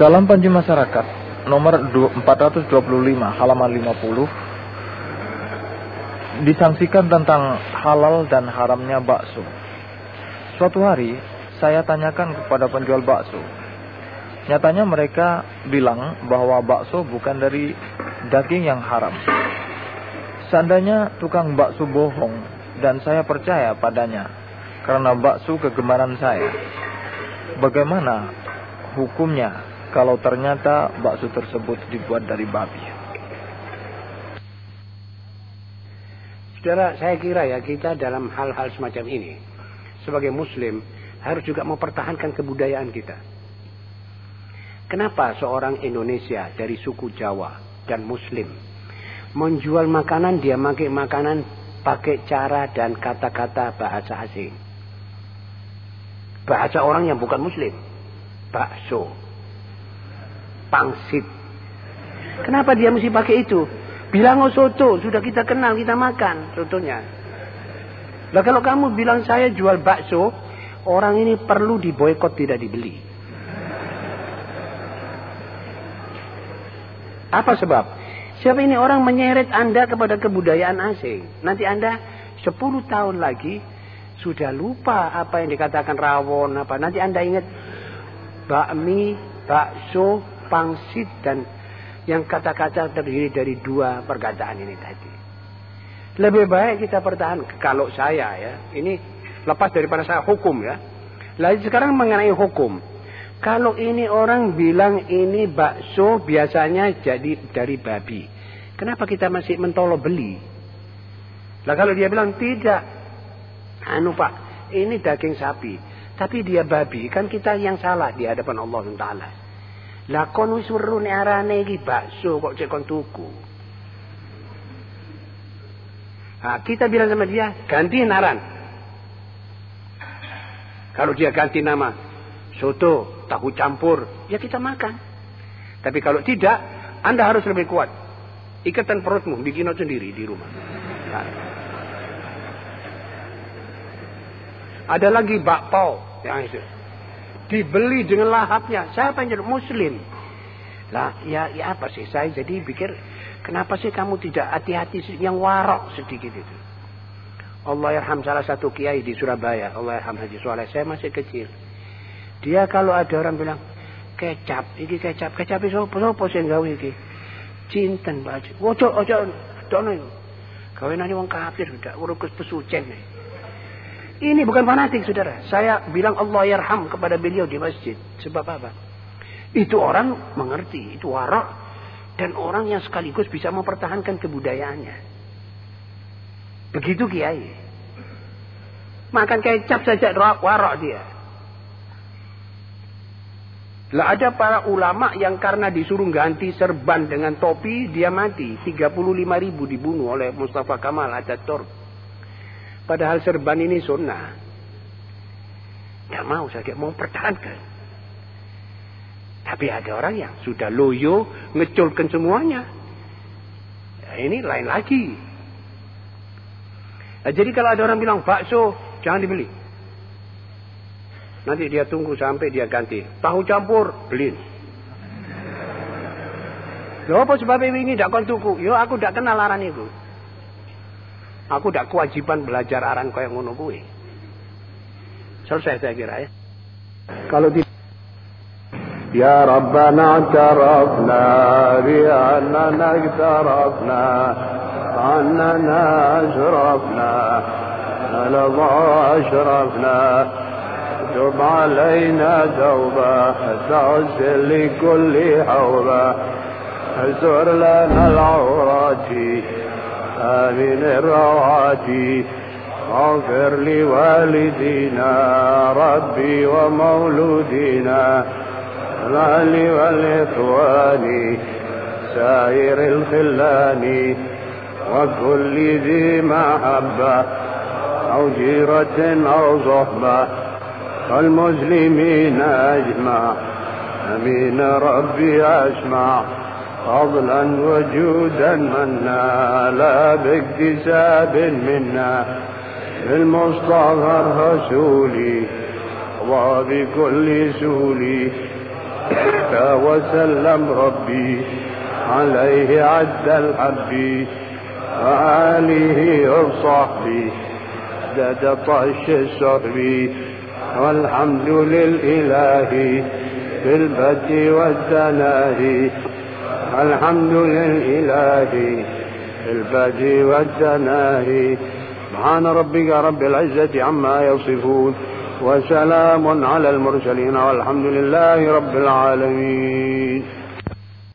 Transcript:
Dalam Panji Masyarakat nomor 425 halaman 50 disangsikan tentang halal dan haramnya bakso. Suatu hari saya tanyakan kepada penjual bakso. Nyatanya mereka bilang bahwa bakso bukan dari daging yang haram. Seandainya tukang bakso bohong dan saya percaya padanya karena bakso kegemaran saya. Bagaimana hukumnya kalau ternyata bakso tersebut dibuat dari babi. Saudara, saya kira ya kita dalam hal-hal semacam ini sebagai muslim harus juga mempertahankan kebudayaan kita. Kenapa seorang Indonesia dari suku Jawa dan muslim menjual makanan dia pakai makanan pakai cara dan kata-kata bahasa asing. Bahasa orang yang bukan muslim. Bakso, pangsit. Kenapa dia mesti pakai itu? Bilang oh soto, sudah kita kenal, kita makan sotonya. Lah kalau kamu bilang saya jual bakso, orang ini perlu diboykot tidak dibeli. Apa sebab? Siapa ini orang menyeret Anda kepada kebudayaan asing. Nanti Anda 10 tahun lagi sudah lupa apa yang dikatakan rawon apa. Nanti Anda ingat bakmi, bakso, pangsit dan yang kata-kata terdiri dari dua perkataan ini tadi. Lebih baik kita pertahankan. Kalau saya ya, ini lepas daripada saya hukum ya. Lalu sekarang mengenai hukum. Kalau ini orang bilang ini bakso biasanya jadi dari babi. Kenapa kita masih mentolo beli? Lah kalau dia bilang tidak. Anu pak, ini daging sapi. Tapi dia babi. Kan kita yang salah di hadapan Allah Taala. Lah kon wis weruh nek arane iki bakso kok cek kon tuku. Nah, kita bilang sama dia, ganti naran. Kalau dia ganti nama, soto, tahu campur, ya kita makan. Tapi kalau tidak, Anda harus lebih kuat. Ikatan perutmu, bikin sendiri di rumah. Nah. Ada lagi bakpao yang itu dibeli dengan lahapnya. Siapa yang jadi muslim? Lah, ya, ya apa sih? Saya jadi pikir, kenapa sih kamu tidak hati-hati yang warok sedikit itu? Allah yarham salah satu kiai di Surabaya. Allah yarham Haji Soleh. Saya masih kecil. Dia kalau ada orang bilang, kecap, iki kecap, kecap itu apa, sih gawe iki? Cinten baju. Ojo, ojo, dono itu. Kawin aja wong kafir, udah urukus pesucen. Ini bukan fanatik, saudara. Saya bilang Allah yarham kepada beliau di masjid. Sebab apa? Itu orang mengerti, itu warak. Dan orang yang sekaligus bisa mempertahankan kebudayaannya. Begitu kiai. Makan kecap saja warak dia. Lah ada para ulama yang karena disuruh ganti serban dengan topi, dia mati. 35 ribu dibunuh oleh Mustafa Kamal Ataturk. Padahal serban ini sunnah. Tidak mau saya mau pertahankan. Tapi ada orang yang sudah loyo, ngeculkan semuanya. Ya, ini lain lagi. Nah, jadi kalau ada orang bilang bakso, jangan dibeli. Nanti dia tunggu sampai dia ganti. Tahu campur, beli. Loh apa sebab ini tidak kau tuku? Yo aku tidak kenal laran itu. Aku tidak kewajiban belajar aran kaya ngono kuwi. Selesai saya kira ya. Kalau di يا ربنا اعترفنا بأننا اقترفنا أننا أشرفنا لظى أشرفنا تب علينا توبة تغسل لكل حوبة استر لنا العورات آمن الرواتي اغفر لوالدينا ربي ومولودينا الأهل والإخوان سائر الخلان وكل ذي محبة أو جيرة أو صحبة والمسلمين أجمع. أمين ربي أسمع فضلا وجودا منا لا باكتساب منا. بالمصطفى الرسولي وبكل سولي وسلم ربي عليه عد الحب وآله وصحبي دد طش السحب والحمد للإله بالبدء والتناهي الحمد للإله البدء والتناهي سبحان ربك رب العزة عما يصفون وسلام على المرسلين والحمد لله رب العالمين.